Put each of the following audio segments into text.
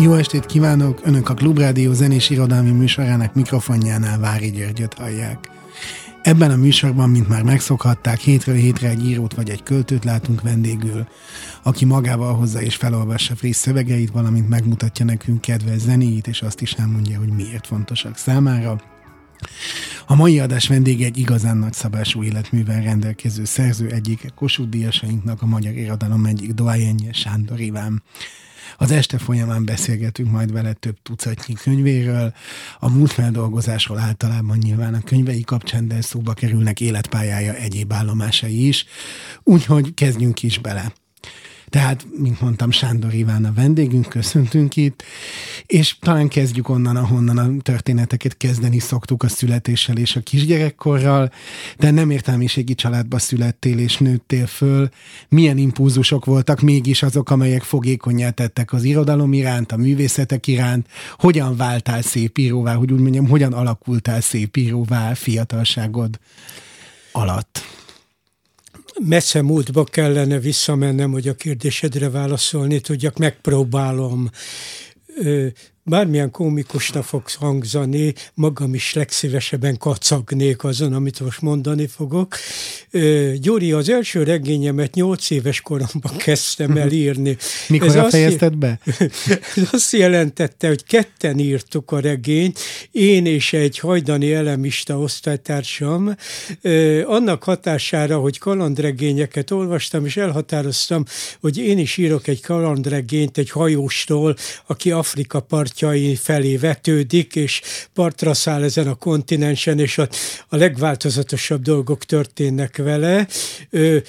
Jó estét kívánok! Önök a Klubrádió zenés irodalmi műsorának mikrofonjánál Vári Györgyöt hallják. Ebben a műsorban, mint már megszokhatták, hétről hétre egy írót vagy egy költőt látunk vendégül, aki magával hozza és felolvassa friss szövegeit, valamint megmutatja nekünk kedves zenéit, és azt is elmondja, hogy miért fontosak számára. A mai adás vendége egy igazán nagyszabású életművel rendelkező szerző egyik Kossuth Díjasainknak, a magyar irodalom egyik doájenje Sándor Iván. Az este folyamán beszélgetünk majd vele több tucatnyi könyvéről, a múltfeldolgozásról általában nyilván a könyvei kapcsán, de szóba kerülnek életpályája egyéb állomásai is, úgyhogy kezdjünk is bele. Tehát, mint mondtam, Sándor Iván a vendégünk, köszöntünk itt, és talán kezdjük onnan, ahonnan a történeteket kezdeni szoktuk a születéssel és a kisgyerekkorral, de nem értelmiségi családba születtél és nőttél föl. Milyen impulzusok voltak mégis azok, amelyek fogékonyá tettek az irodalom iránt, a művészetek iránt? Hogyan váltál szép hogy úgy mondjam, hogyan alakultál szép íróvá fiatalságod alatt? Messze múltba kellene visszamennem, hogy a kérdésedre válaszolni tudjak, megpróbálom bármilyen komikusnak fogsz hangzani, magam is legszívesebben kacagnék azon, amit most mondani fogok. Gyuri, az első regényemet nyolc éves koromban kezdtem el írni. Mikor Ez fejezted be? Ez azt jelentette, hogy ketten írtuk a regényt, én és egy hajdani elemista osztálytársam, annak hatására, hogy kalandregényeket olvastam, és elhatároztam, hogy én is írok egy kalandregényt egy hajóstól, aki Afrika partján partjai felé vetődik, és partra száll ezen a kontinensen, és a, a legváltozatosabb dolgok történnek vele.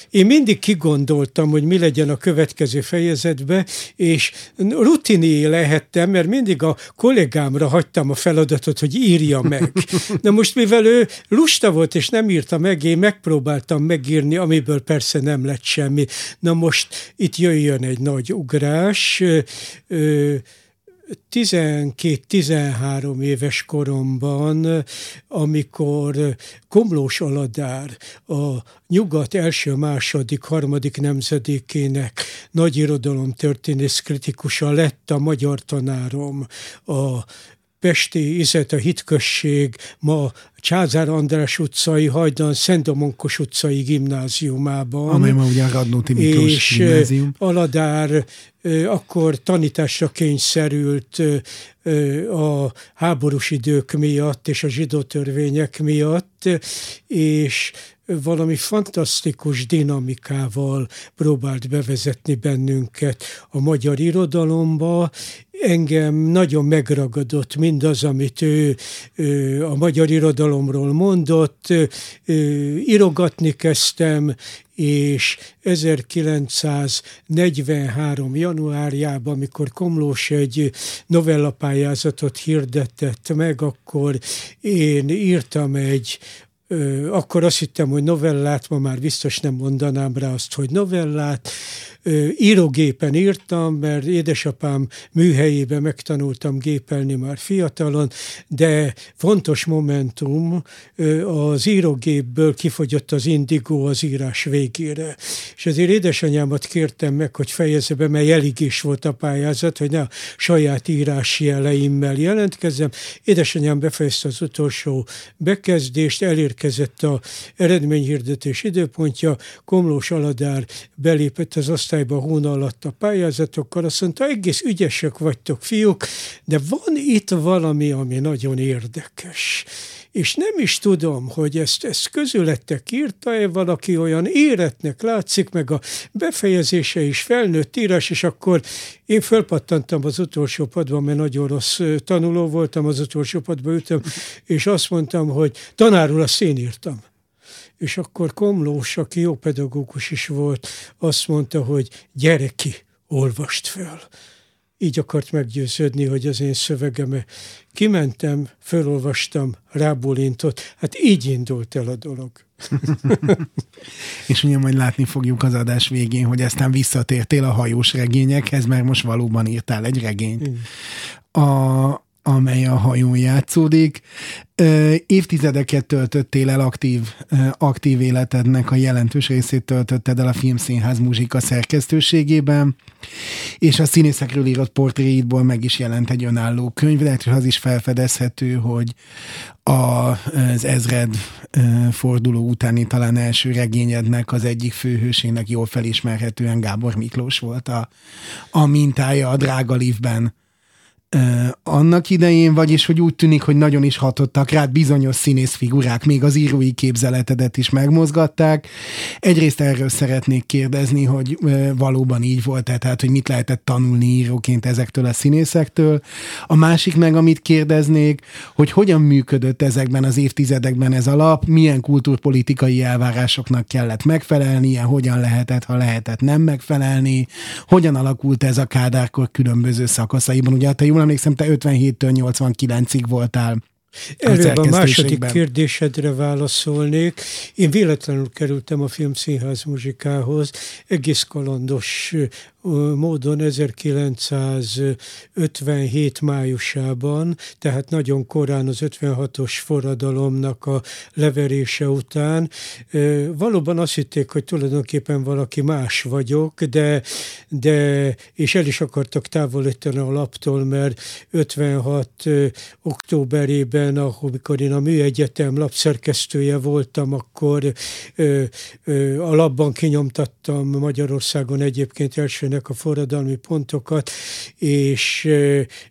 Én mindig kigondoltam, hogy mi legyen a következő fejezetbe, és rutini lehettem, mert mindig a kollégámra hagytam a feladatot, hogy írja meg. Na most, mivel ő lusta volt, és nem írta meg, én megpróbáltam megírni, amiből persze nem lett semmi. Na most itt jöjjön egy nagy ugrás. 12-13 éves koromban, amikor Komlós Aladár a nyugat első, második, harmadik nemzedékének nagy irodalom történész kritikusa lett a magyar tanárom, a Pesti Izet, a Hitkösség, ma Csázár András utcai, Hajdan Szendomonkos utcai gimnáziumában. Amely ma ugye a Radnóti Miklós és gimnázium. Aladár akkor tanításra kényszerült a háborús idők miatt és a zsidó törvények miatt, és valami fantasztikus dinamikával próbált bevezetni bennünket a magyar irodalomba. Engem nagyon megragadott mindaz, amit ő, ő a magyar irodalomról mondott. Írogatni kezdtem, és 1943. januárjában, amikor Komlós egy novellapályázatot hirdetett meg, akkor én írtam egy akkor azt hittem, hogy novellát, ma már biztos nem mondanám rá azt, hogy novellát, írógépen írtam, mert édesapám műhelyében megtanultam gépelni már fiatalon, de fontos momentum, az írógépből kifogyott az indigó az írás végére. És ezért édesanyámat kértem meg, hogy fejezze be, mely elég is volt a pályázat, hogy ne a saját írási jeleimmel jelentkezzem. Édesanyám befejezte az utolsó bekezdést, elérkezett a eredményhirdetés időpontja, Komlós Aladár belépett az osztályba hón alatt a pályázatokkal, azt mondta, egész ügyesek vagytok fiúk, de van itt valami, ami nagyon érdekes. És nem is tudom, hogy ezt, ezt közülettek írta-e valaki olyan éretnek látszik, meg a befejezése is felnőtt írás, és akkor én fölpattantam az utolsó padba, mert nagyon rossz tanuló voltam, az utolsó padba ütöm, és azt mondtam, hogy tanárul, azt én írtam. És akkor Komlós, aki jó pedagógus is volt, azt mondta, hogy gyere ki, olvast föl. Így akart meggyőződni, hogy az én szövegem. Kimentem, fölolvastam, rábólintott, hát így indult el a dolog. és ugye majd látni fogjuk az adás végén, hogy aztán visszatértél a hajós regényekhez, mert most valóban írtál egy regényt. A, amely a hajón játszódik. Évtizedeket töltöttél el aktív, aktív életednek, a jelentős részét töltötted el a filmszínház muzsika szerkesztőségében, és a színészekről írott portréidból meg is jelent egy önálló könyv, de az is felfedezhető, hogy az ezred forduló utáni talán első regényednek az egyik főhősének jól felismerhetően Gábor Miklós volt a, a mintája a Drága Livben annak idején, vagyis hogy úgy tűnik, hogy nagyon is hatottak rád bizonyos színész figurák, még az írói képzeletedet is megmozgatták. Egyrészt erről szeretnék kérdezni, hogy valóban így volt-e, tehát hogy mit lehetett tanulni íróként ezektől a színészektől. A másik meg, amit kérdeznék, hogy hogyan működött ezekben az évtizedekben ez a lap, milyen kulturpolitikai elvárásoknak kellett megfelelnie, hogyan lehetett, ha lehetett nem megfelelni, hogyan alakult ez a kádárkor különböző szakaszaiban. Ugye, te jól emlékszem, te 57-től 89-ig voltál Előbb a második kérdésedre válaszolnék. Én véletlenül kerültem a Filmszínház muzsikához, egész kalandos módon 1957 májusában, tehát nagyon korán az 56-os forradalomnak a leverése után. Valóban azt hitték, hogy tulajdonképpen valaki más vagyok, de, de és el is akartak távolítani a laptól, mert 56 októberében, amikor én a Műegyetem lapszerkesztője voltam, akkor a labban kinyomtattam Magyarországon egyébként első ennek a forradalmi pontokat, és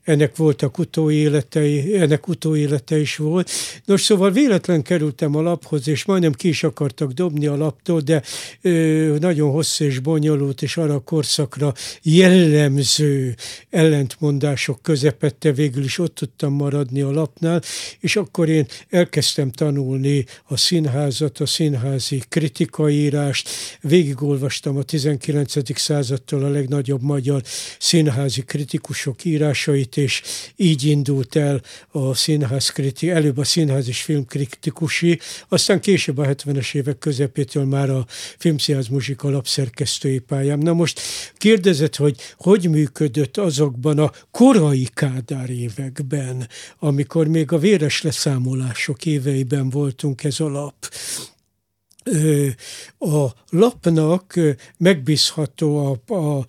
ennek voltak utóéletei, ennek utóélete is volt. Nos, szóval véletlen kerültem a laphoz, és majdnem ki is akartak dobni a laptól, de nagyon hosszú és bonyolult, és arra a korszakra jellemző ellentmondások közepette végül is ott tudtam maradni a lapnál, és akkor én elkezdtem tanulni a színházat, a színházi kritikaírást, végigolvastam a 19. századtól a legnagyobb magyar színházi kritikusok írásait, és így indult el a színház kriti, előbb a színház és filmkritikusi, aztán később a 70-es évek közepétől már a filmszínház muzsika alapszerkesztői pályám. Na most kérdezett, hogy hogy működött azokban a korai Kádár években, amikor még a véres leszámolások éveiben voltunk ez a lap a lapnak megbízható a, a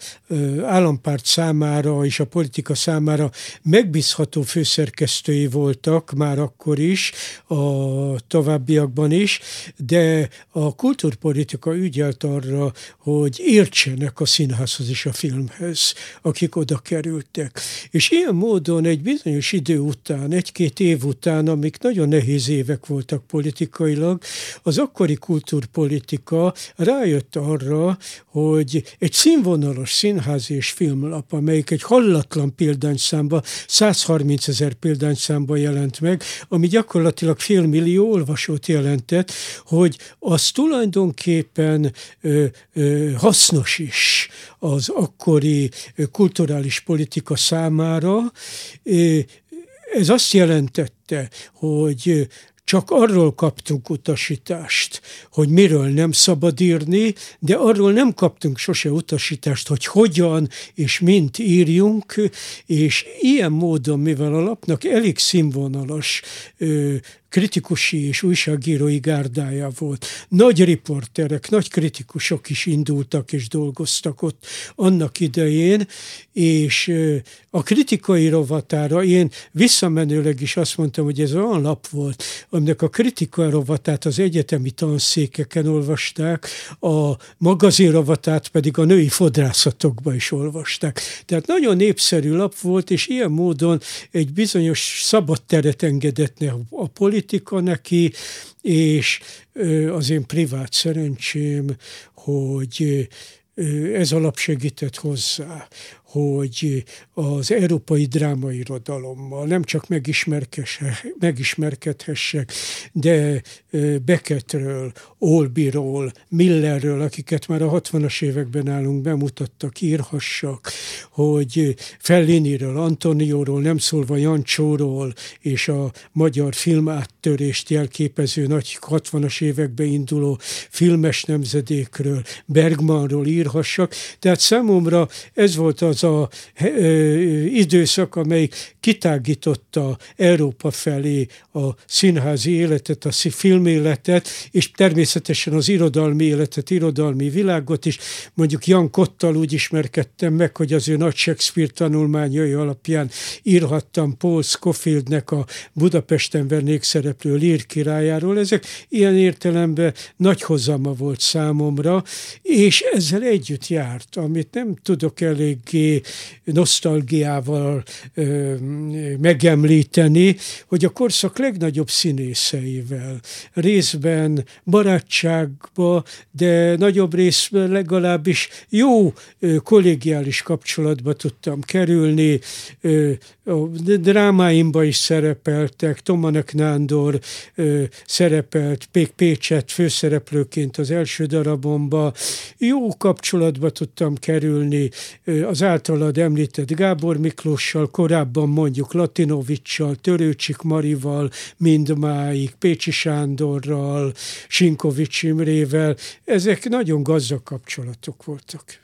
állampárt számára és a politika számára megbízható főszerkesztői voltak már akkor is, a továbbiakban is, de a kulturpolitika ügyelt arra, hogy értsenek a színházhoz és a filmhez, akik oda kerültek. És ilyen módon egy bizonyos idő után, egy-két év után, amik nagyon nehéz évek voltak politikailag, az akkori kulturpolitika rájött arra, hogy egy színvonalos színház és filmlap, amelyik egy hallatlan példányszámba, 130 ezer példányszámba jelent meg, ami gyakorlatilag félmillió olvasót jelentett, hogy az tulajdonképpen ö, ö, hasznos is az akkori kulturális politika számára. Ez azt jelentette, hogy csak arról kaptunk utasítást, hogy miről nem szabad írni, de arról nem kaptunk sose utasítást, hogy hogyan és mint írjunk, és ilyen módon, mivel a lapnak elég színvonalas kritikusi és újságírói gárdája volt. Nagy riporterek, nagy kritikusok is indultak és dolgoztak ott annak idején, és a kritikai rovatára én visszamenőleg is azt mondtam, hogy ez olyan lap volt, aminek a kritikai rovatát az egyetemi tanszékeken olvasták, a magazin rovatát pedig a női fodrászatokba is olvasták. Tehát nagyon népszerű lap volt, és ilyen módon egy bizonyos szabad teret engedett a politika, politika neki, és az én privát szerencsém, hogy ez alapsegített hozzá, hogy az európai drámairodalommal nem csak megismerkedhessek, de Beckettről, Olbiról, Millerről, akiket már a 60-as években állunk bemutattak, írhassak, hogy Felliniről, Antonióról, nem szólva Jancsóról, és a magyar filmáttörést jelképező nagy 60-as években induló filmes nemzedékről, Bergmanról írhassak. Tehát számomra ez volt az a időszak, amely kitágította Európa felé a színházi életet, a filméletet, és természetesen az irodalmi életet, irodalmi világot is. Mondjuk Jan Kottal úgy ismerkedtem meg, hogy az ő nagy Shakespeare tanulmányai alapján írhattam Paul Scofieldnek a Budapesten vernék szereplő Lír királyáról. Ezek ilyen értelemben nagy hozama volt számomra, és ezzel együtt járt, amit nem tudok eléggé nosztalgiával ö, megemlíteni, hogy a korszak legnagyobb színészeivel részben barátságba, de nagyobb részben legalábbis jó ö, kollégiális kapcsolatba tudtam kerülni. Ö, drámáimba is szerepeltek, Tomanek Nándor ö, szerepelt Pék Pécset főszereplőként az első darabomba. Jó kapcsolatba tudtam kerülni az általad említett Gábor Miklóssal, korábban mondjuk Latinovicsal, Törőcsik Marival, mindmáig, Pécsi Sándorral, Sinkovics Imrével. Ezek nagyon gazdag kapcsolatok voltak.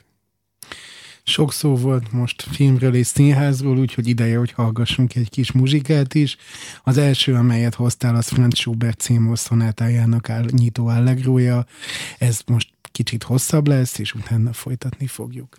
Sok szó volt most filmről és színházról, úgyhogy ideje, hogy hallgassunk egy kis muzsikát is. Az első, amelyet hoztál, az Franz Schubert címos szonátájának áll, nyitó allegrója. Ez most kicsit hosszabb lesz, és utána folytatni fogjuk.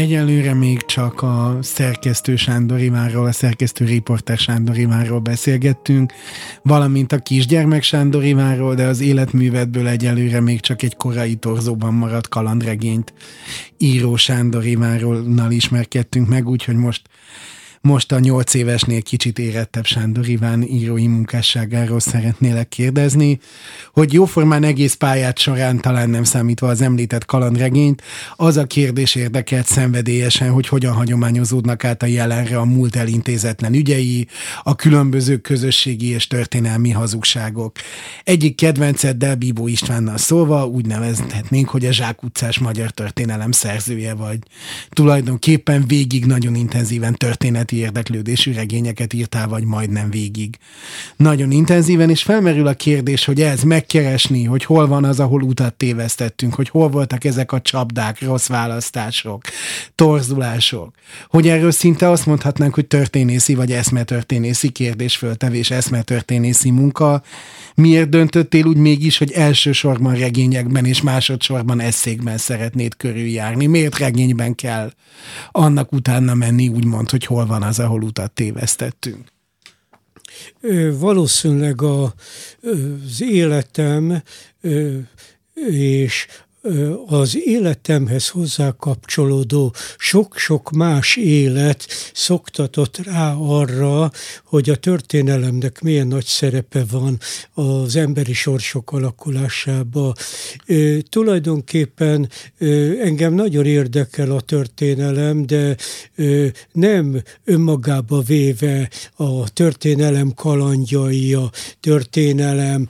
Egyelőre még csak a szerkesztő Sándor Ivánról, a szerkesztő riporter Sándor Ivánról beszélgettünk, valamint a kisgyermek Sándor Ivánról, de az életművetből egyelőre még csak egy korai torzóban maradt kalandregényt író Sándor Ivánról ismerkedtünk meg, úgyhogy most most a nyolc évesnél kicsit érettebb Sándor Iván írói munkásságáról szeretnélek kérdezni, hogy jóformán egész pályát során talán nem számítva az említett kalandregényt, az a kérdés érdekelt szenvedélyesen, hogy hogyan hagyományozódnak át a jelenre a múlt elintézetlen ügyei, a különböző közösségi és történelmi hazugságok. Egyik kedvenceddel Bíbó Istvánnal szólva úgy nevezhetnénk, hogy a Zsák utcás magyar történelem szerzője vagy. Tulajdonképpen végig nagyon intenzíven történet területi érdeklődésű regényeket írtál, vagy majdnem végig. Nagyon intenzíven, és felmerül a kérdés, hogy ez megkeresni, hogy hol van az, ahol utat tévesztettünk, hogy hol voltak ezek a csapdák, rossz választások, torzulások. Hogy erről szinte azt mondhatnánk, hogy történészi vagy eszmetörténészi kérdésföltevés, eszmetörténészi munka. Miért döntöttél úgy mégis, hogy elsősorban regényekben és másodszorban eszékben szeretnéd körüljárni? Miért regényben kell annak utána menni, úgymond, hogy hol van van az, ahol utat tévesztettünk? Valószínűleg a, az életem és az életemhez hozzá kapcsolódó sok-sok más élet szoktatott rá arra, hogy a történelemnek milyen nagy szerepe van az emberi sorsok alakulásába. Tulajdonképpen engem nagyon érdekel a történelem, de nem önmagába véve a történelem kalandjai, a történelem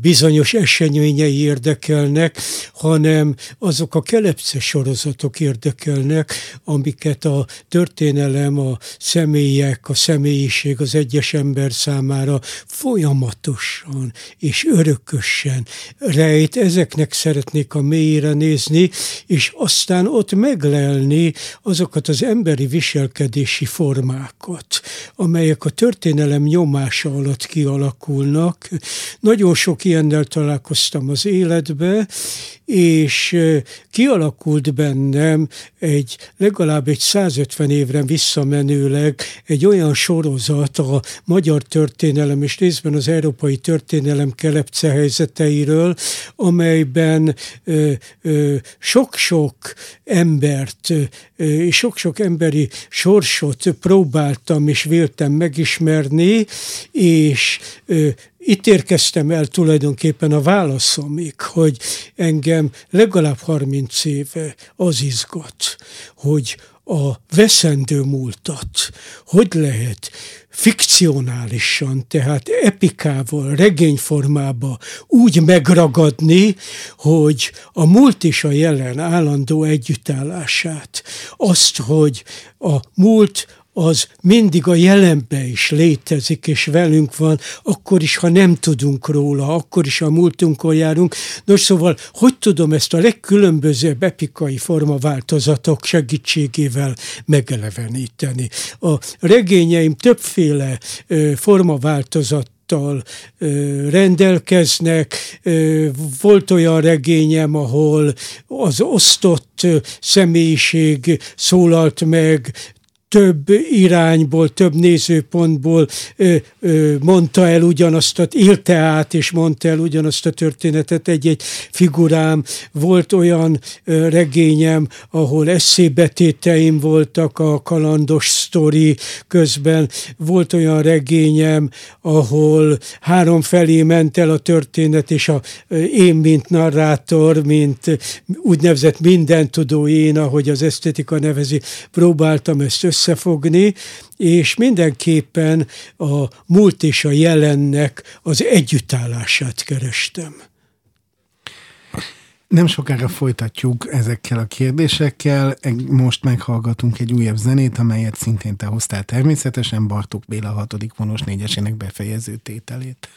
bizonyos eseményei érdekelnek, érdekelnek, hanem azok a kelepce sorozatok érdekelnek, amiket a történelem, a személyek, a személyiség az egyes ember számára folyamatosan és örökösen rejt. Ezeknek szeretnék a mélyére nézni, és aztán ott meglelni azokat az emberi viselkedési formákat, amelyek a történelem nyomása alatt kialakulnak. Nagyon sok ilyennel találkoztam az életbe, és kialakult bennem egy legalább egy 150 évre visszamenőleg egy olyan sorozat a magyar történelem és részben az európai történelem kelepce helyzeteiről, amelyben sok-sok embert és sok-sok emberi sorsot próbáltam és véltem megismerni, és itt érkeztem el tulajdonképpen a válaszomig, hogy engem legalább 30 éve az izgat, hogy a veszendő múltat hogy lehet fikcionálisan, tehát epikával, regényformába úgy megragadni, hogy a múlt és a jelen állandó együttállását, azt, hogy a múlt az mindig a jelenben is létezik, és velünk van, akkor is, ha nem tudunk róla, akkor is a múltunkon járunk. Nos, szóval, hogy tudom ezt a legkülönbözőbb epikai formaváltozatok segítségével megeleveníteni? A regényeim többféle formaváltozat rendelkeznek. Volt olyan regényem, ahol az osztott személyiség szólalt meg, több irányból, több nézőpontból ö, ö, mondta el ugyanazt, a, élte át és mondta el ugyanazt a történetet egy-egy figurám. Volt olyan ö, regényem, ahol eszébetéteim voltak a kalandos sztori közben. Volt olyan regényem, ahol három felé ment el a történet, és a, ö, én, mint narrátor, mint úgynevezett mindentudó én, ahogy az esztetika nevezi, próbáltam ezt össze összefogni, és mindenképpen a múlt és a jelennek az együttállását kerestem. Nem sokára folytatjuk ezekkel a kérdésekkel. Most meghallgatunk egy újabb zenét, amelyet szintén te hoztál természetesen, Bartók Béla hatodik vonos négyesének befejező tételét.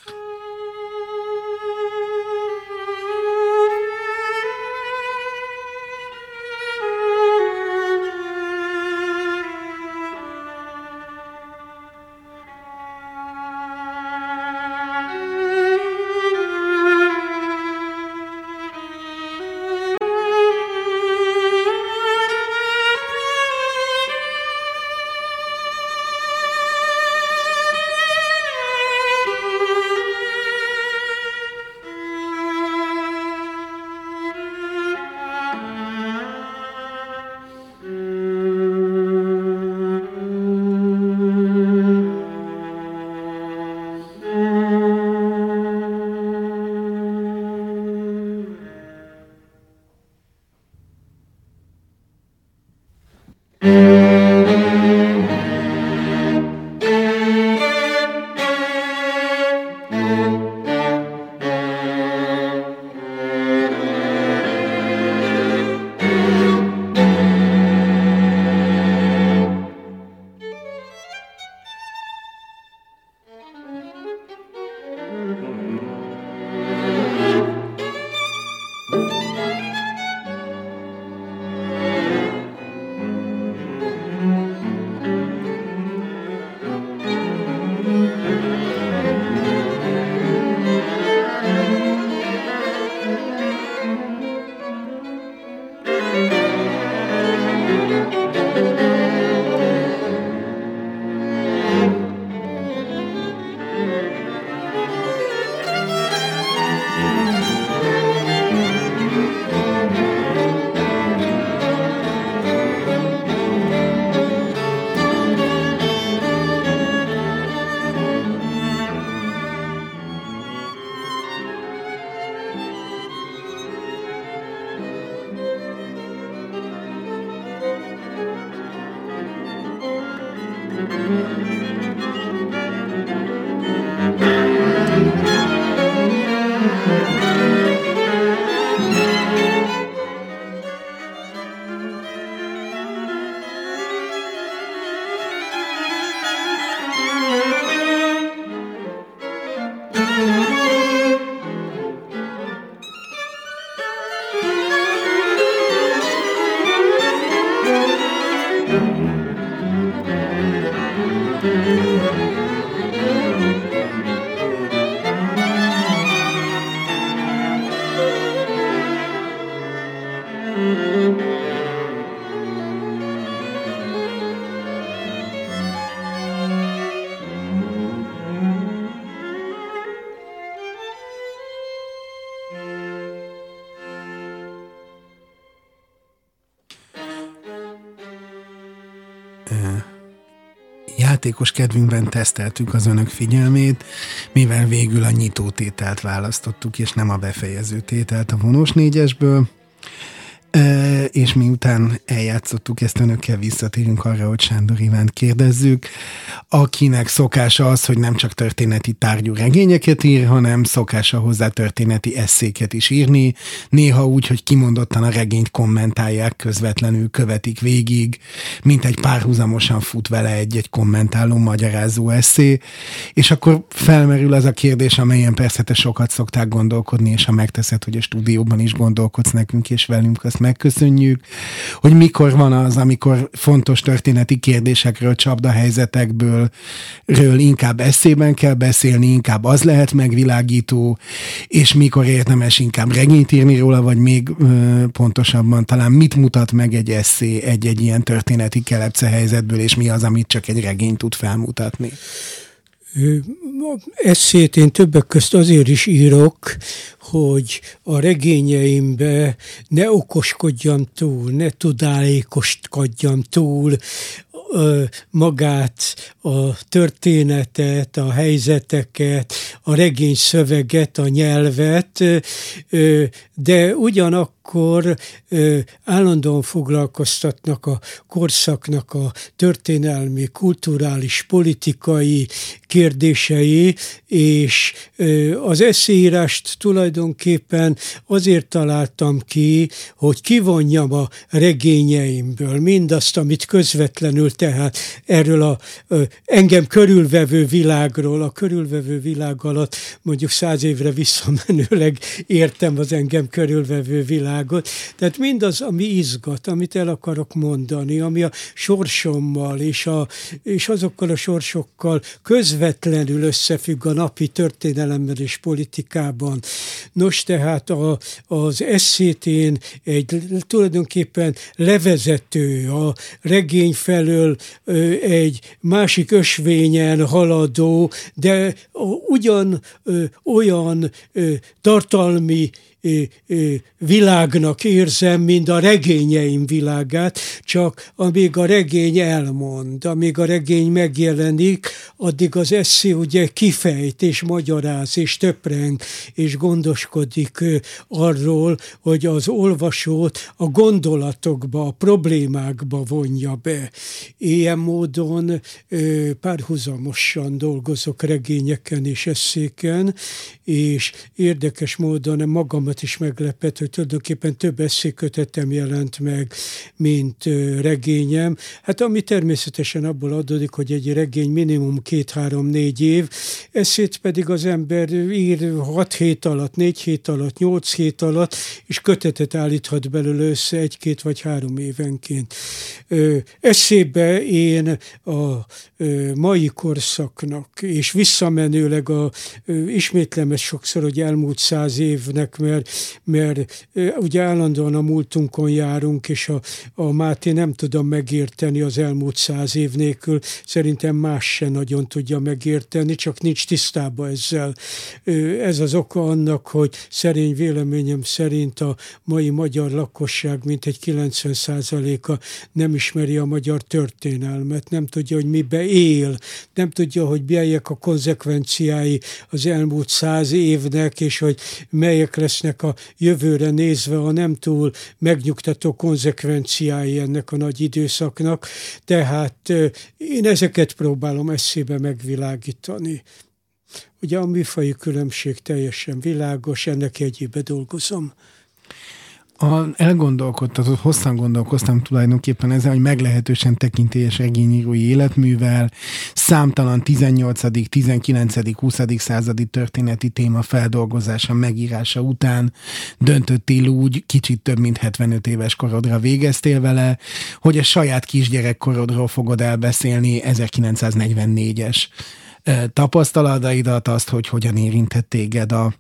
Játékos kedvünkben teszteltük az önök figyelmét, mivel végül a nyitó tételt választottuk, és nem a befejező tételt a vonós négyesből. És miután eljátszottuk ezt önökkel, visszatérünk arra, hogy Sándor Ivánt kérdezzük, akinek szokása az, hogy nem csak történeti tárgyú regényeket ír, hanem szokása hozzá történeti eszéket is írni, néha úgy, hogy kimondottan a regényt kommentálják, közvetlenül követik végig, mint egy párhuzamosan fut vele egy-egy kommentáló, magyarázó eszé, és akkor felmerül az a kérdés, amelyen persze te sokat szoktál gondolkodni, és ha megteszed, hogy a stúdióban is gondolkodsz nekünk és velünk, azt megköszönjük, hogy mikor van az, amikor fontos történeti kérdésekről, csapdahelyzetekből ről inkább eszében kell beszélni, inkább az lehet megvilágító, és mikor érdemes inkább regényt írni róla, vagy még ö, pontosabban talán mit mutat meg egy eszé egy-egy ilyen történeti kelepce helyzetből, és mi az, amit csak egy regény tud felmutatni. Eszét én többek közt azért is írok, hogy a regényeimbe ne okoskodjam túl, ne tudálékoskodjam túl magát, a történetet, a helyzeteket, a regény szöveget, a nyelvet, de ugyanakkor állandóan foglalkoztatnak a korszaknak a történelmi, kulturális, politikai kérdései, és az eszéírást tulajdonképpen azért találtam ki, hogy kivonjam a regényeimből mindazt, amit közvetlenül tehát erről a engem körülvevő világról, a körülvevő világ alatt mondjuk száz évre visszamenőleg értem az engem körülvevő világot. Tehát mindaz, ami izgat, amit el akarok mondani, ami a sorsommal és, a, és azokkal a sorsokkal közvetlenül összefügg a napi történelemben és politikában. Nos, tehát a, az eszét én egy tulajdonképpen levezető, a regény felől egy másik ösvényen haladó, de ugyan olyan tartalmi világnak érzem, mint a regényeim világát, csak amíg a regény elmond, amíg a regény megjelenik, addig az eszé ugye kifejt és magyaráz és töpreng és gondoskodik arról, hogy az olvasót a gondolatokba, a problémákba vonja be. Ilyen módon párhuzamosan dolgozok regényeken és eszéken, és érdekes módon magam magamat is meglepett, hogy tulajdonképpen több eszékötetem jelent meg, mint regényem. Hát ami természetesen abból adódik, hogy egy regény minimum két-három-négy év, eszét pedig az ember ír hat hét alatt, négy hét alatt, nyolc hét alatt, és kötetet állíthat belőle össze egy-két vagy három évenként. Eszébe én a mai korszaknak, és visszamenőleg a, ismétlem ezt sokszor, hogy elmúlt száz évnek, mert mert ugye állandóan a múltunkon járunk, és a, a Máté nem tudom megérteni az elmúlt száz év nélkül, szerintem más se nagyon tudja megérteni, csak nincs tisztában ezzel. Ez az oka annak, hogy szerény véleményem szerint a mai magyar lakosság mintegy 90%-a nem ismeri a magyar történelmet, nem tudja, hogy mibe él, nem tudja, hogy melyek a konzekvenciái az elmúlt száz évnek, és hogy melyek lesznek ennek a jövőre nézve a nem túl megnyugtató konzekvenciái ennek a nagy időszaknak, tehát én ezeket próbálom eszébe megvilágítani. Ugye a műfai különbség teljesen világos, ennek egyébe dolgozom. A, elgondolkodtatott, hosszan gondolkoztam tulajdonképpen ezzel, hogy meglehetősen tekintélyes regényírói életművel, számtalan 18., 19., 20. századi történeti téma feldolgozása, megírása után döntöttél úgy, kicsit több mint 75 éves korodra végeztél vele, hogy a saját kisgyerekkorodról fogod elbeszélni 1944-es tapasztalataidat, azt, hogy hogyan érintett téged a,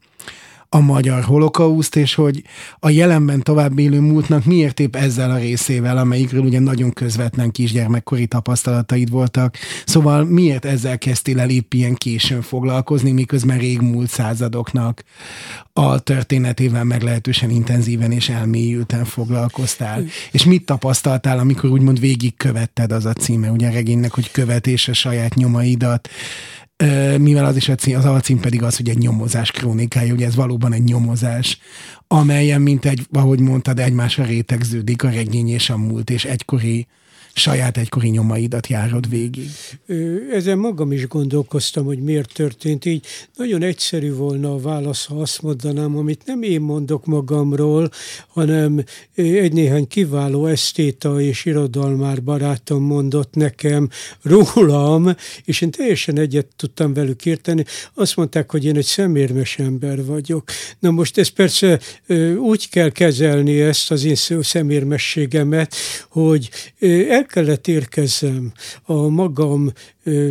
a magyar holokauszt, és hogy a jelenben tovább élő múltnak miért épp ezzel a részével, amelyikről ugye nagyon közvetlen kisgyermekkori tapasztalataid voltak, szóval miért ezzel kezdtél el épp ilyen későn foglalkozni, miközben régmúlt századoknak a történetével meglehetősen intenzíven és elmélyülten foglalkoztál. Mm. És mit tapasztaltál, amikor úgymond végigkövetted az a címe, ugye a regénynek, hogy követése saját nyomaidat, mivel az is a cím, az alcím pedig az, hogy egy nyomozás krónikája, ugye ez valóban egy nyomozás, amelyen, mint egy, ahogy mondtad, egymásra rétegződik a regény és a múlt, és egykori saját egykori nyomaidat járod végig. Ezen magam is gondolkoztam, hogy miért történt így. Nagyon egyszerű volna a válasz, ha azt mondanám, amit nem én mondok magamról, hanem egy-néhány kiváló esztéta és irodalmár barátom mondott nekem rólam, és én teljesen egyet tudtam velük érteni. Azt mondták, hogy én egy szemérmes ember vagyok. Na most ez persze úgy kell kezelni ezt az én szemérmességemet, hogy el el kellett érkezzem a magam ö,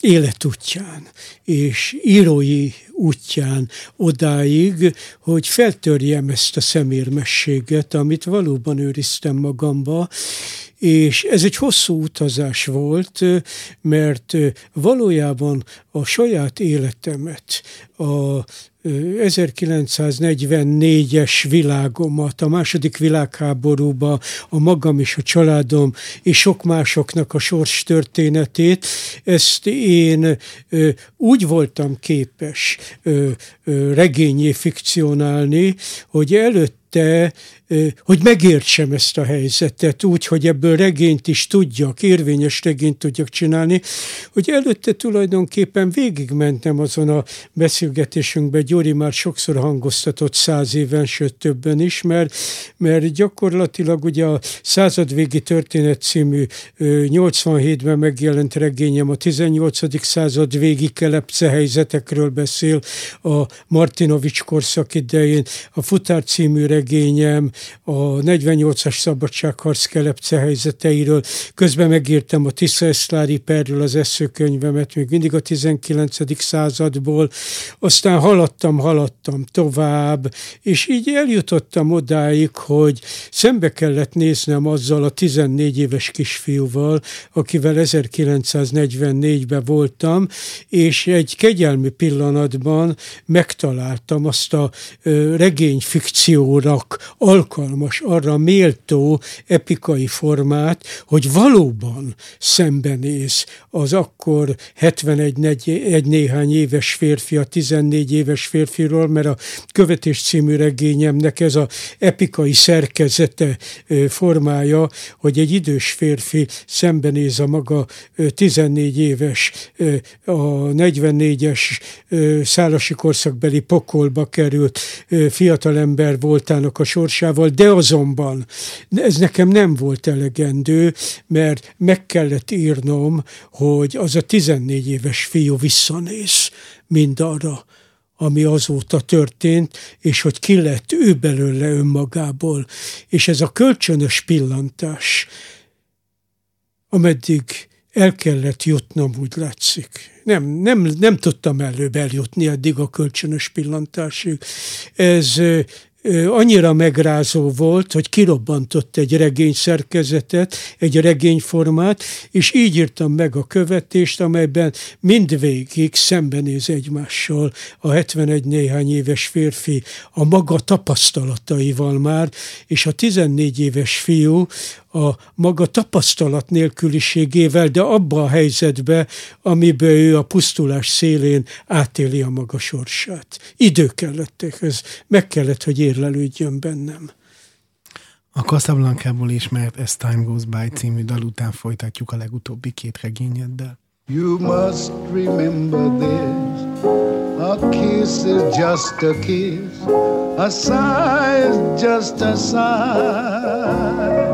életútján és írói útján odáig, hogy feltörjem ezt a szemérmességet, amit valóban őriztem magamba, és ez egy hosszú utazás volt, mert valójában a saját életemet, a 1944-es világomat, a második világháborúba, a magam és a családom és sok másoknak a sors történetét, ezt én úgy voltam képes regényé fikcionálni, hogy előtte hogy megértsem ezt a helyzetet úgy, hogy ebből regényt is tudjak, érvényes regényt tudjak csinálni, hogy előtte tulajdonképpen végigmentem azon a beszélgetésünkben, Gyuri már sokszor hangoztatott száz éven, sőt többen is, mert, mert gyakorlatilag ugye a századvégi történet című 87-ben megjelent regényem a 18. század végi kelepce helyzetekről beszél a Martinovics korszak idején, a Futár című regényem a 48-as szabadságharc kelepce helyzeteiről. Közben megírtam a Tisza Eszlári perről az eszőkönyvemet, még mindig a 19. századból. Aztán haladtam, haladtam tovább, és így eljutottam odáig, hogy szembe kellett néznem azzal a 14 éves kisfiúval, akivel 1944-ben voltam, és egy kegyelmi pillanatban megtaláltam azt a regényfikciónak alkalmas, arra méltó epikai formát, hogy valóban szembenéz az akkor 71 egy néhány éves férfi, a 14 éves férfiról, mert a Követés című regényemnek ez a epikai szerkezete formája, hogy egy idős férfi szembenéz a maga 14 éves, a 44-es szálasi korszakbeli pokolba került fiatalember voltának a sorsával, de azonban ez nekem nem volt elegendő, mert meg kellett írnom, hogy az a 14 éves fiú visszanéz mindarra, ami azóta történt, és hogy ki lett ő belőle önmagából. És ez a kölcsönös pillantás, ameddig el kellett jutnom, úgy látszik. Nem, nem, nem tudtam előbb eljutni addig a kölcsönös pillantásig. Ez annyira megrázó volt, hogy kirobbantott egy regény szerkezetet, egy regényformát, és így írtam meg a követést, amelyben mindvégig szembenéz egymással a 71 néhány éves férfi a maga tapasztalataival már, és a 14 éves fiú a maga tapasztalat nélküliségével, de abba a helyzetbe, amiben ő a pusztulás szélén átéli a maga sorsát. Idő kellett ehhez, meg kellett, hogy érlelődjön bennem. A Casablanca-ból ismert As Time Goes By című dal után folytatjuk a legutóbbi két regényeddel. You must remember this A kiss is just a kiss, a sigh is just a sigh.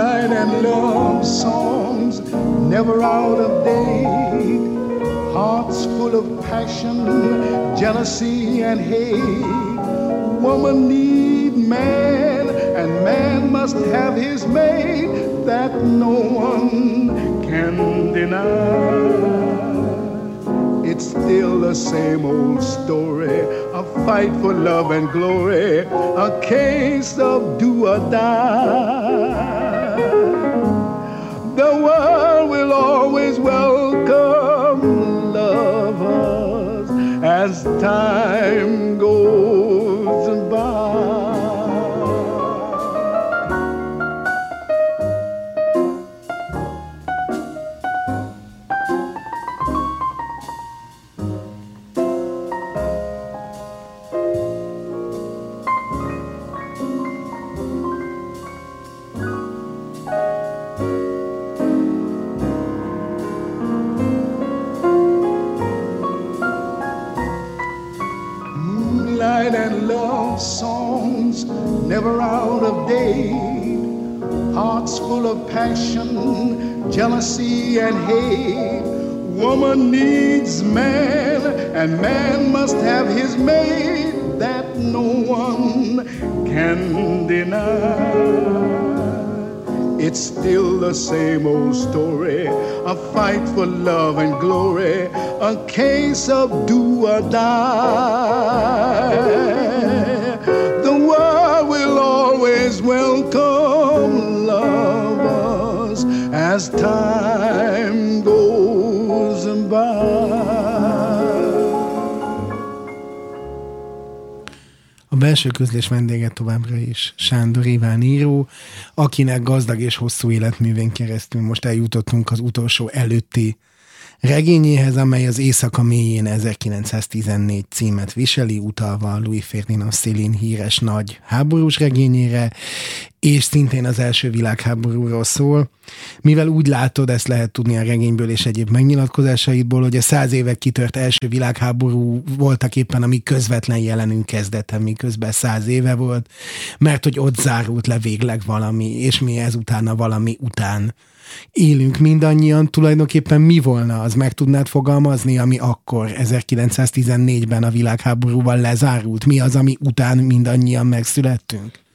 And love songs never out of date hearts full of passion, jealousy, and hate. Woman need man, and man must have his mate that no one can deny. It's still the same old story, a fight for love and glory, a case of do or die. The world will always welcome us as time goes never out of date. Hearts full of passion, jealousy, and hate. Woman needs man, and man must have his mate that no one can deny. It's still the same old story a fight for love and glory, a case of do or die time goes by. A belső közlés vendége továbbra is Sándor Iván író, akinek gazdag és hosszú életművén keresztül most eljutottunk az utolsó előtti regényéhez, amely az Éjszaka mélyén 1914 címet viseli, utalva Louis Ferdinand Céline híres nagy háborús regényére, és szintén az első világháborúról szól. Mivel úgy látod, ezt lehet tudni a regényből és egyéb megnyilatkozásaidból, hogy a száz évek kitört első világháború voltak éppen a mi közvetlen jelenünk kezdete, miközben száz éve volt, mert hogy ott zárult le végleg valami, és mi ezután a valami után élünk mindannyian, tulajdonképpen mi volna az, meg tudnád fogalmazni, ami akkor 1914-ben a világháborúval lezárult? Mi az, ami után mindannyian megszülettünk?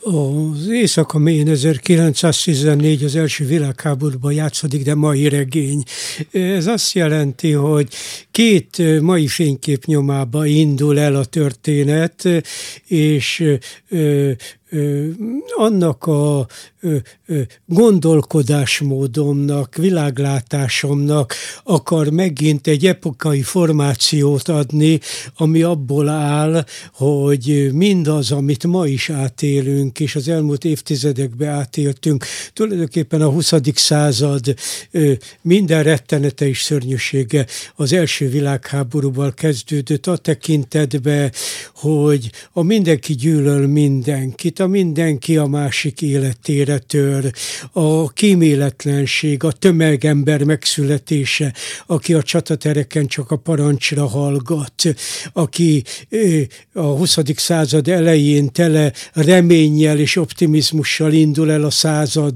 Az éjszaka mélyén 1914 az első világháborúban játszódik, de mai regény. Ez azt jelenti, hogy két mai fénykép nyomába indul el a történet, és annak a gondolkodásmódomnak, világlátásomnak akar megint egy epokai formációt adni, ami abból áll, hogy mindaz, amit ma is átélünk, és az elmúlt évtizedekben átéltünk, tulajdonképpen a 20. század minden rettenete és szörnyűsége az első világháborúval kezdődött a tekintetbe, hogy a mindenki gyűlöl mindenkit, a mindenki a másik életére tör, a kíméletlenség, a tömegember megszületése, aki a csatatereken csak a parancsra hallgat, aki a 20. század elején tele reménnyel és optimizmussal indul el a század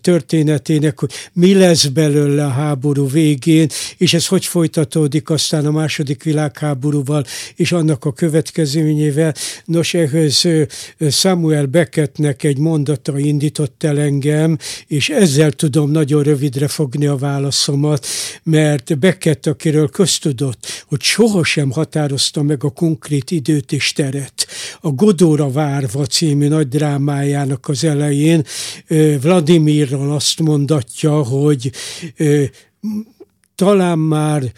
történetének, hogy mi lesz belőle a háború végén, és ez hogy folytatódik aztán a második világháborúval és annak a következményével. Nos, ehhez Sam Samuel Beckettnek egy mondata indított el engem, és ezzel tudom nagyon rövidre fogni a válaszomat, mert Beckett, akiről köztudott, hogy sohasem határozta meg a konkrét időt és teret. A Godóra várva című nagy drámájának az elején Vladimirral azt mondatja, hogy talán már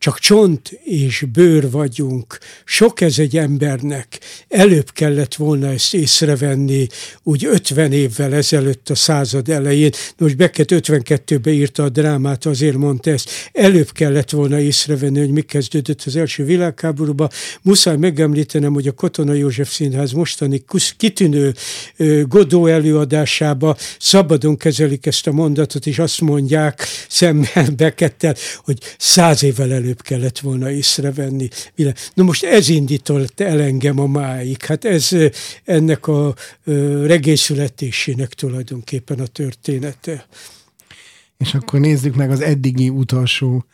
csak csont és bőr vagyunk. Sok ez egy embernek. Előbb kellett volna ezt észrevenni, úgy 50 évvel ezelőtt a század elején. Most Beckett 52-be írta a drámát, azért mondta ezt. Előbb kellett volna észrevenni, hogy mi kezdődött az első világháborúban. Muszáj megemlítenem, hogy a Katona József Színház mostani kitűnő Godó előadásába szabadon kezelik ezt a mondatot, és azt mondják szemmel Beckettel, hogy száz évvel előbb előbb kellett volna észrevenni. Na most ez indított el engem a máig. Hát ez ennek a regény születésének tulajdonképpen a története. És akkor nézzük meg az eddigi utolsó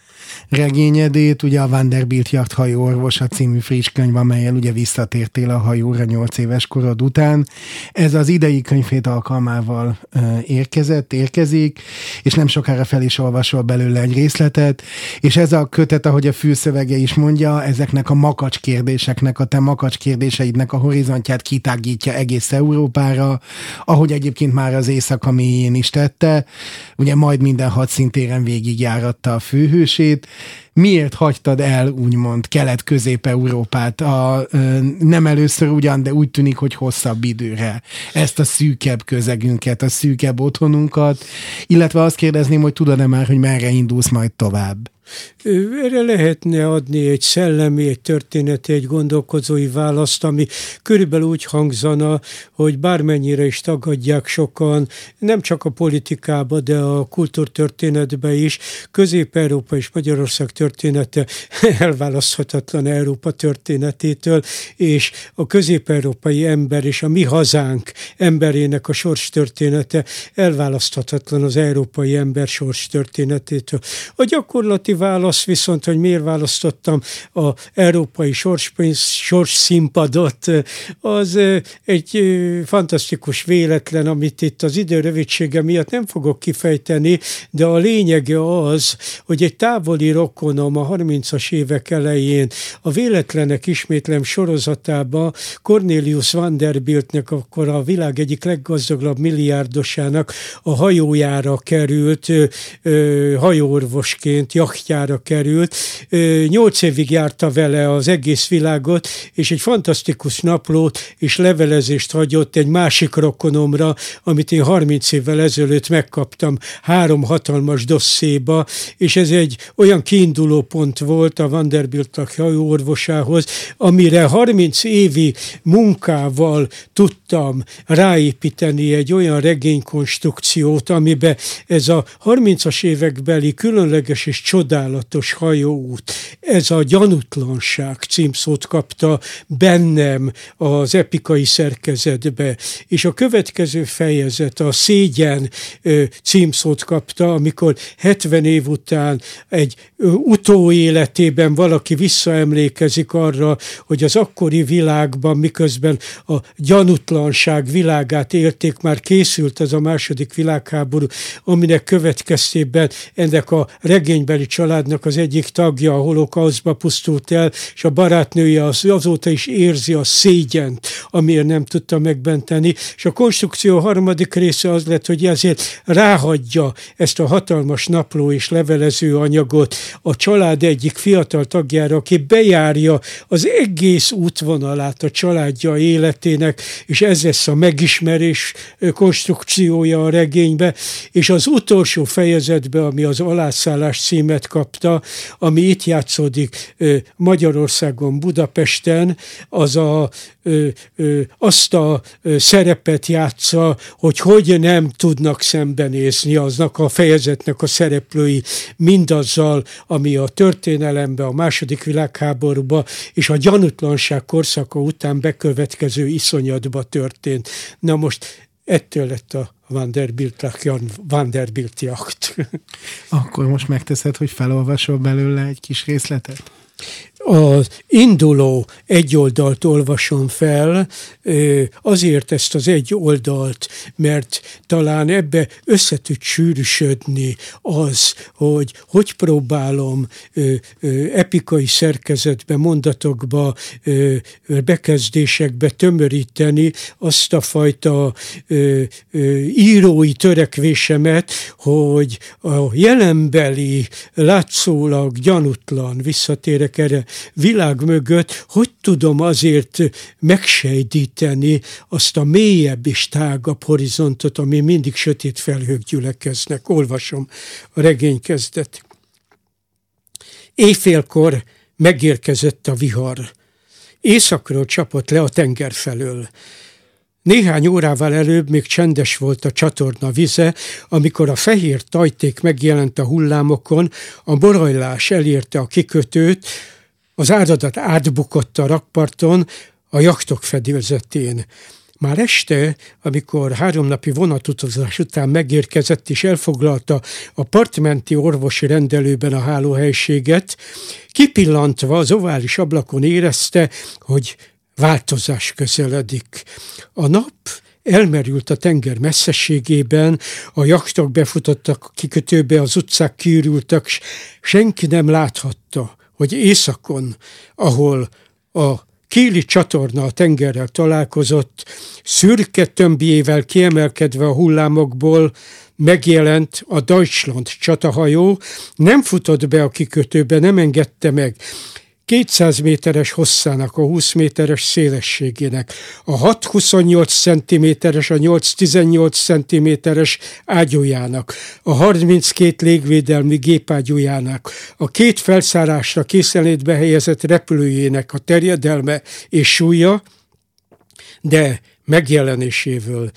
regényedét, ugye a Vanderbilt Yacht hajó orvosa című friss könyv, amelyel ugye visszatértél a hajóra nyolc éves korod után. Ez az idei könyvét alkalmával érkezett, érkezik, és nem sokára fel is olvasol belőle egy részletet, és ez a kötet, ahogy a fülszövege is mondja, ezeknek a makacs kérdéseknek, a te makacs kérdéseidnek a horizontját kitágítja egész Európára, ahogy egyébként már az éjszaka mélyén is tette, ugye majd minden hadszintéren végigjáratta a főhősét, Brexit, miért hagytad el, úgymond, kelet-közép-európát, a, nem először ugyan, de úgy tűnik, hogy hosszabb időre ezt a szűkebb közegünket, a szűkebb otthonunkat, illetve azt kérdezném, hogy tudod-e már, hogy merre indulsz majd tovább? Erre lehetne adni egy szellemi, egy történeti, egy gondolkozói választ, ami körülbelül úgy hangzana, hogy bármennyire is tagadják sokan, nem csak a politikába, de a kultúrtörténetbe is, Közép-Európa és Magyarország története elválaszthatatlan Európa történetétől, és a közép-európai ember és a mi hazánk emberének a sors története elválaszthatatlan az európai ember sors történetétől. A gyakorlati válasz viszont, hogy miért választottam a európai sorspénz, sors színpadot, az egy fantasztikus véletlen, amit itt az idő rövidsége miatt nem fogok kifejteni, de a lényege az, hogy egy távoli rokonom a 30-as évek elején a Véletlenek ismétlem sorozatába Cornelius Vanderbiltnek, akkor a világ egyik leggazdagabb milliárdosának a hajójára került hajóorvosként, jacht jachtjára került. Nyolc évig járta vele az egész világot, és egy fantasztikus naplót és levelezést hagyott egy másik rokonomra, amit én 30 évvel ezelőtt megkaptam három hatalmas dosszéba, és ez egy olyan kiinduló pont volt a Vanderbilt hajóorvosához, amire 30 évi munkával tudtam ráépíteni egy olyan regénykonstrukciót, amiben ez a 30-as évekbeli különleges és csodálatos csodálatos hajóút. Ez a gyanútlanság címszót kapta bennem az epikai szerkezetbe, és a következő fejezet a szégyen címszót kapta, amikor 70 év után egy utóéletében valaki visszaemlékezik arra, hogy az akkori világban, miközben a gyanútlanság világát élték, már készült ez a második világháború, aminek következtében ennek a regénybeli családnak az egyik tagja a holokauszba pusztult el, és a barátnője az, azóta is érzi a szégyent, amiért nem tudta megbenteni, és a konstrukció harmadik része az lett, hogy ezért ráhagyja ezt a hatalmas napló és levelező anyagot a család egyik fiatal tagjára, aki bejárja az egész útvonalát a családja életének, és ez lesz a megismerés konstrukciója a regénybe, és az utolsó fejezetbe, ami az alászállás címet kapta, ami itt játszódik Magyarországon, Budapesten, az a, azt a szerepet játsza, hogy hogy nem tudnak szembenézni aznak a fejezetnek a szereplői mindazzal, ami a történelembe, a második világháborúba és a gyanútlanság korszaka után bekövetkező iszonyatba történt. Na most ettől lett a Vanderbilt, Jan Vanderbilt jacht. Akkor most megteszed, hogy felolvasol belőle egy kis részletet? Az induló egy oldalt olvasom fel, azért ezt az egy oldalt, mert talán ebbe össze sűrűsödni az, hogy hogy próbálom epikai szerkezetbe, mondatokba, bekezdésekbe tömöríteni azt a fajta írói törekvésemet, hogy a jelenbeli látszólag gyanútlan, visszatérek erre, világ mögött, hogy tudom azért megsejtíteni azt a mélyebb és tágabb horizontot, ami mindig sötét felhők gyülekeznek. Olvasom a regény kezdet. Éjfélkor megérkezett a vihar. Északról csapott le a tenger felől. Néhány órával előbb még csendes volt a csatorna vize, amikor a fehér tajték megjelent a hullámokon, a borajlás elérte a kikötőt, az áradat átbukott a rakparton, a jaktok fedélzetén. Már este, amikor háromnapi vonatutazás után megérkezett és elfoglalta a partmenti orvosi rendelőben a hálóhelységet, kipillantva az ovális ablakon érezte, hogy változás közeledik. A nap elmerült a tenger messzességében, a jaktok befutottak a kikötőbe, az utcák kiürültek, senki nem láthatta, hogy északon, ahol a Kíli csatorna a tengerrel találkozott, szürke tömbjével kiemelkedve a hullámokból megjelent a Deutschland csatahajó, nem futott be a kikötőbe, nem engedte meg. 200 méteres hosszának, a 20 méteres szélességének, a 6-28 cm-es, a 8-18 cm-es ágyújának, a 32 légvédelmi gépágyújának, a két felszárásra készenlétbe helyezett repülőjének a terjedelme és súlya, de megjelenésével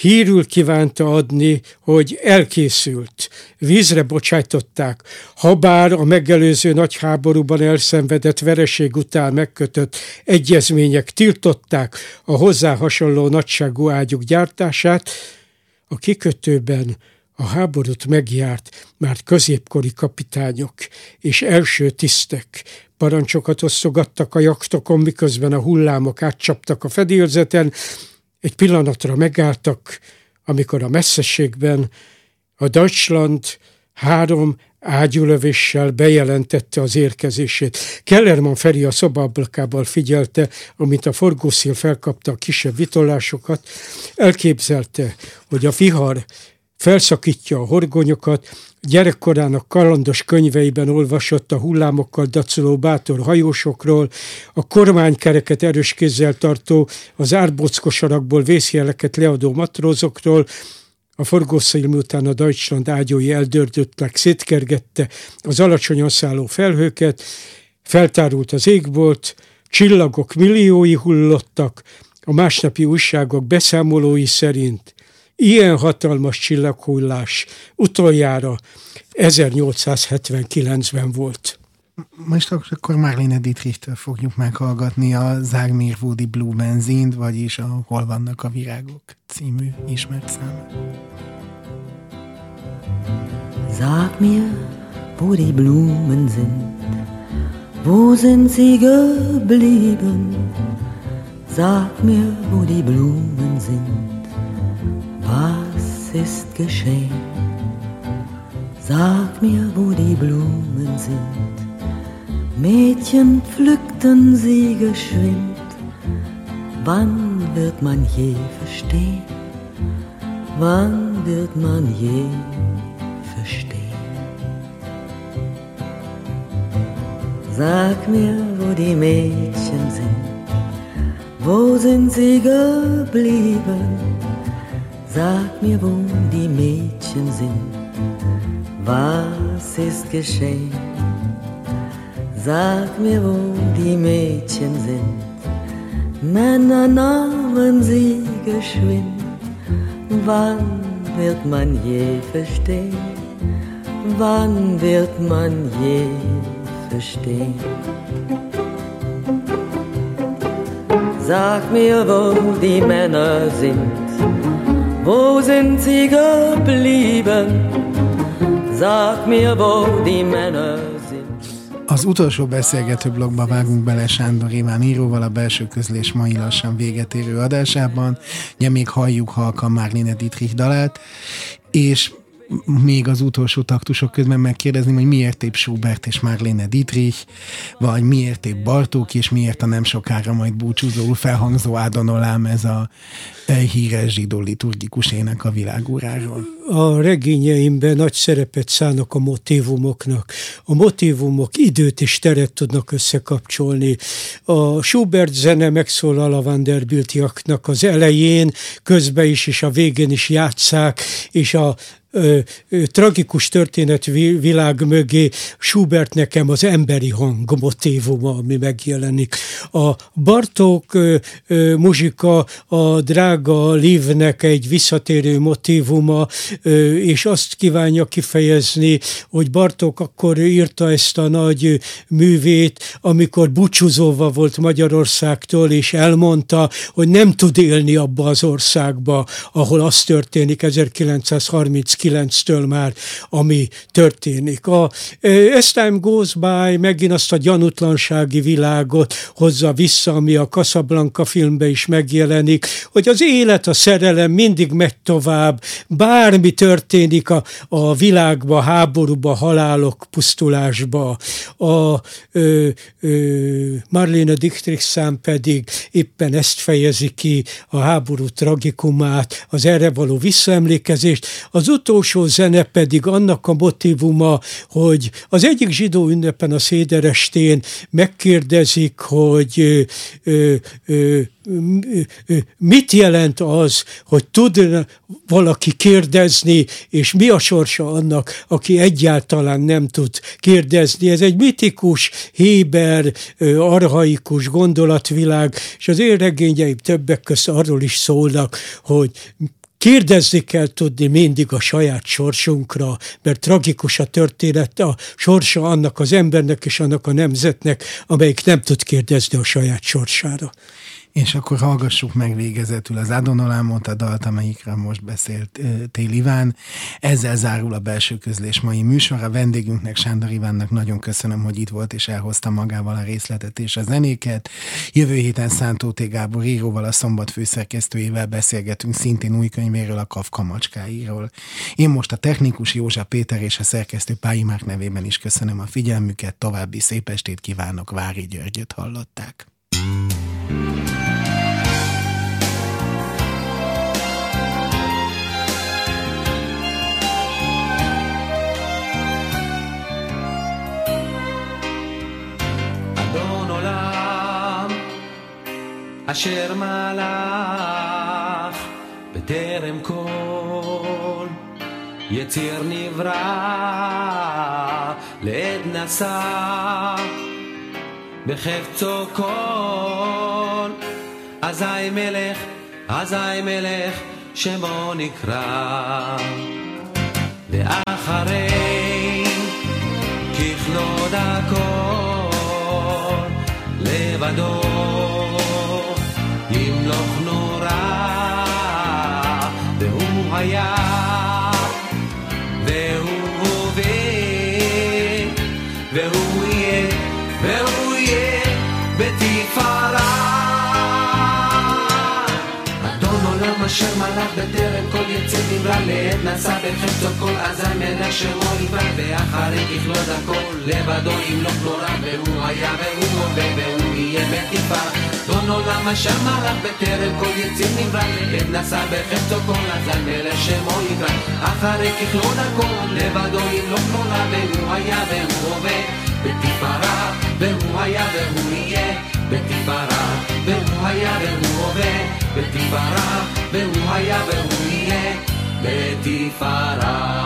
hírül kívánta adni, hogy elkészült. Vízre bocsájtották, habár a megelőző nagy háborúban elszenvedett vereség után megkötött egyezmények tiltották a hozzá hasonló nagyságú ágyuk gyártását, a kikötőben a háborút megjárt már középkori kapitányok és első tisztek parancsokat osztogattak a jaktokon, miközben a hullámok átcsaptak a fedélzeten, egy pillanatra megálltak, amikor a messzességben a Deutschland három ágyulövéssel bejelentette az érkezését. Kellerman Feri a szobaablakával figyelte, amint a forgószél felkapta a kisebb vitolásokat, elképzelte, hogy a vihar felszakítja a horgonyokat, gyerekkorának kalandos könyveiben olvasott a hullámokkal dacoló bátor hajósokról, a kormánykereket erős kézzel tartó, az árbockosarakból vészjeleket leadó matrózokról, a forgószél után a Deutschland ágyói eldördöttek, szétkergette az alacsonyan szálló felhőket, feltárult az égbolt, csillagok milliói hullottak, a másnapi újságok beszámolói szerint Ilyen hatalmas csillaghullás utoljára 1879-ben volt. Most akkor Marlene Dietrichtől fogjuk meghallgatni a Zármérvódi Blue Benzint, vagyis a Hol vannak a virágok című ismert számát. Sag mir, wo die Blumen sind, wo sind sie geblieben? Sag mir, wo die Blumen sind Was ist geschehen? Sag mir, wo die Blumen sind. Mädchen pflückten sie geschwind. Wann wird man je verstehen? Wann wird man je verstehen? Sag mir, wo die Mädchen sind. Wo sind sie geblieben? Sag mir, wo die Mädchen sind, was ist geschehen? Sag mir, wo die Mädchen sind, Männer nahmen sie geschwind. Wann wird man je verstehen? Wann wird man je verstehen? Sag mir, wo die Männer sind wo sind sie geblieben? Sag mir, wo die Männer. Az utolsó beszélgető blogba vágunk bele Sándor Iván íróval a belső közlés mai lassan véget érő adásában. Ugye még halljuk halkan Márlene Dietrich dalát, és még az utolsó taktusok közben megkérdezni, hogy miért épp Schubert és Marlene Dietrich, vagy miért épp Bartók, és miért a nem sokára majd búcsúzó felhangzó Ádonolám ez a e, híres zsidó liturgikus ének a világúráról. A regényeimben nagy szerepet szánok a motivumoknak. A motivumok időt és teret tudnak összekapcsolni. A Schubert zene megszólal a Vanderbiltiaknak az elején, közben is és a végén is játszák, és a ö, ö, tragikus történet világ mögé Schubert nekem az emberi hang motívuma, ami megjelenik. A Bartók ö, ö, muzsika a drága Livnek egy visszatérő motívuma, ö, és azt kívánja kifejezni, hogy Bartók akkor írta ezt a nagy művét, amikor búcsúzóva volt Magyarországtól, és elmondta, hogy nem tud élni abba az országba, ahol az történik 1930 9-től már, ami történik. A As Time Goes By megint azt a gyanútlansági világot hozza vissza, ami a Casablanca filmben is megjelenik, hogy az élet, a szerelem mindig megy tovább, bármi történik a, a világba, háborúba, halálok, pusztulásba. A ö, ö, Marlene Dietrich szám pedig éppen ezt fejezi ki, a háború tragikumát, az erre való visszaemlékezést. Az utolsó utolsó zene pedig annak a motivuma, hogy az egyik zsidó ünnepen a széderestén megkérdezik, hogy ö, ö, mit jelent az, hogy tud valaki kérdezni, és mi a sorsa annak, aki egyáltalán nem tud kérdezni. Ez egy mitikus, héber, arhaikus gondolatvilág, és az én regényeim többek között arról is szólnak, hogy Kérdezni kell tudni mindig a saját sorsunkra, mert tragikus a történet, a sorsa annak az embernek és annak a nemzetnek, amelyik nem tud kérdezni a saját sorsára. És akkor hallgassuk meg végezetül az Adonolámot, a dalt, amelyikre most beszélt Tél Iván. Ezzel zárul a belső közlés mai műsor. Vendégünknek, Sándor Ivánnak nagyon köszönöm, hogy itt volt és elhozta magával a részletet és a zenéket. Jövő héten Szántó T. Gábor íróval, a szombat főszerkesztőjével beszélgetünk szintén új könyvéről, a Kafka macskáiról. Én most a technikus Józsa Péter és a szerkesztő Páimák nevében is köszönöm a figyelmüket, további szép estét kívánok, Vári Györgyöt hallották. thank אשר מלך בטרם כל יציר נברא לעת נשא בחפצו כל אזי מלך, אזי מלך שמו נקרא. ואחרי ככלוד הכל לבדו היה והוא הווה והוא יהיה והוא יהיה בתפארה. אדון עולם אשר מלך בטרם כל נברא לעת נשא בחפצו כל אזי מלך שמו נברא ואחרי ככלות הכל לבדו ימלוך נורא והוא היה והוא הווה והוא יהיה בתפארה אדון עולם אשר מלך בטרם כל יציר לעת נשא בחפצו כל אזי מלך שמו יקרא אחרי ככלון הכל לבדו ימלוך נורא והוא היה והוא הווה בתפארה והוא היה והוא יהיה בתפארה והוא היה והוא הווה בתפארה והוא היה והוא יהיה בתפארה.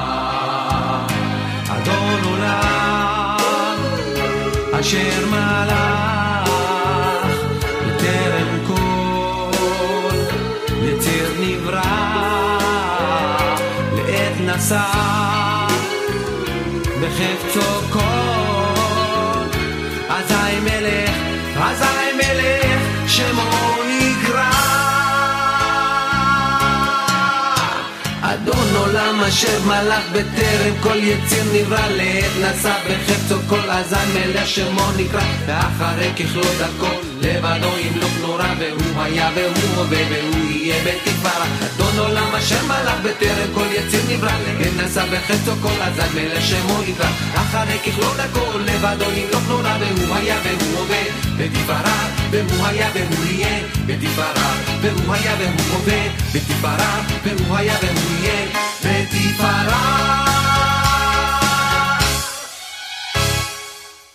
אדון עולם אשר מלך עשה בחפצו כל אזי מלך, אזי מלך שמו אדון עולם אשר מלך בטרם כל יציר נברא לעת נשא בחפצו כל אזן מלך שמו נקרא. ואחרי ככלות הכל לבדו ימלוך נורא והוא היה והוא הווה והוא יהיה בתפארה. אדון עולם אשר מלך בטרם כל יציר נברא לעת נשא בחפצו כל אזן מלך שמו נקרא. אחרי ככלות הכל לבדו ימלוך נורא והוא היה והוא הווה בתפארה. והוא היה והוא יהיה בתפארה והוא היה והוא הווה בתפארה והוא היה והוא יהיה בתפארה